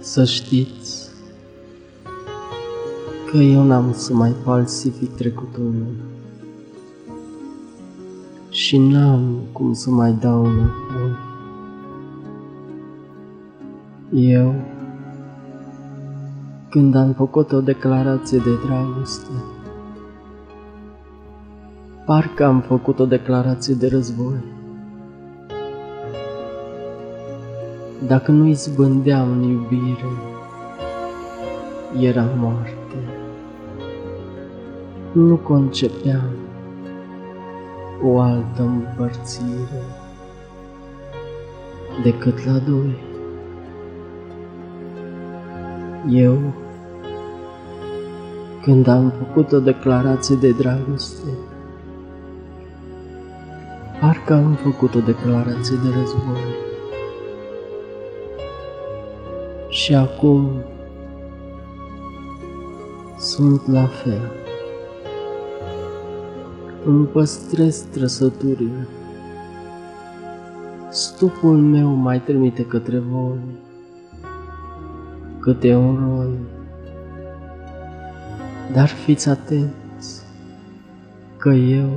Să știți că eu n-am să mai falsific trecutul meu și n-am cum să mai dau înapoi. Eu, când am făcut o declarație de dragoste, parcă am făcut o declarație de război. Dacă nu izbândeam în iubire, era moarte. Nu concepeam o altă împărțire decât la doi. Eu, când am făcut o declarație de dragoste, parcă am făcut o declarație de război. Și acum sunt la fel. Îmi păstrez trăsăturile. Stupul meu mai trimite către voi câte un roi. Dar fiți atenți că eu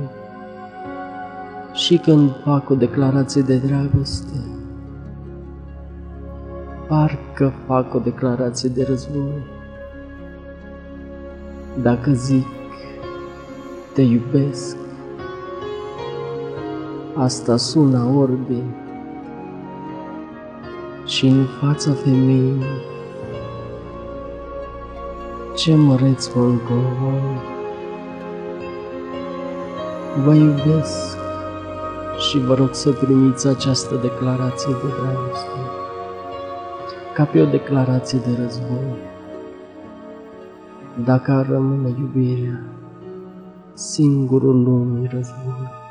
și când fac o declarație de dragoste, parcă fac o declarație de război. Dacă zic, te iubesc, asta sună ordin și în fața femeii ce măreți vă înconvoi. Vă iubesc și vă rog să primiți această declarație de dragoste ca pe o declarație de război. Dacă ar rămâne iubirea, singurul lumii război.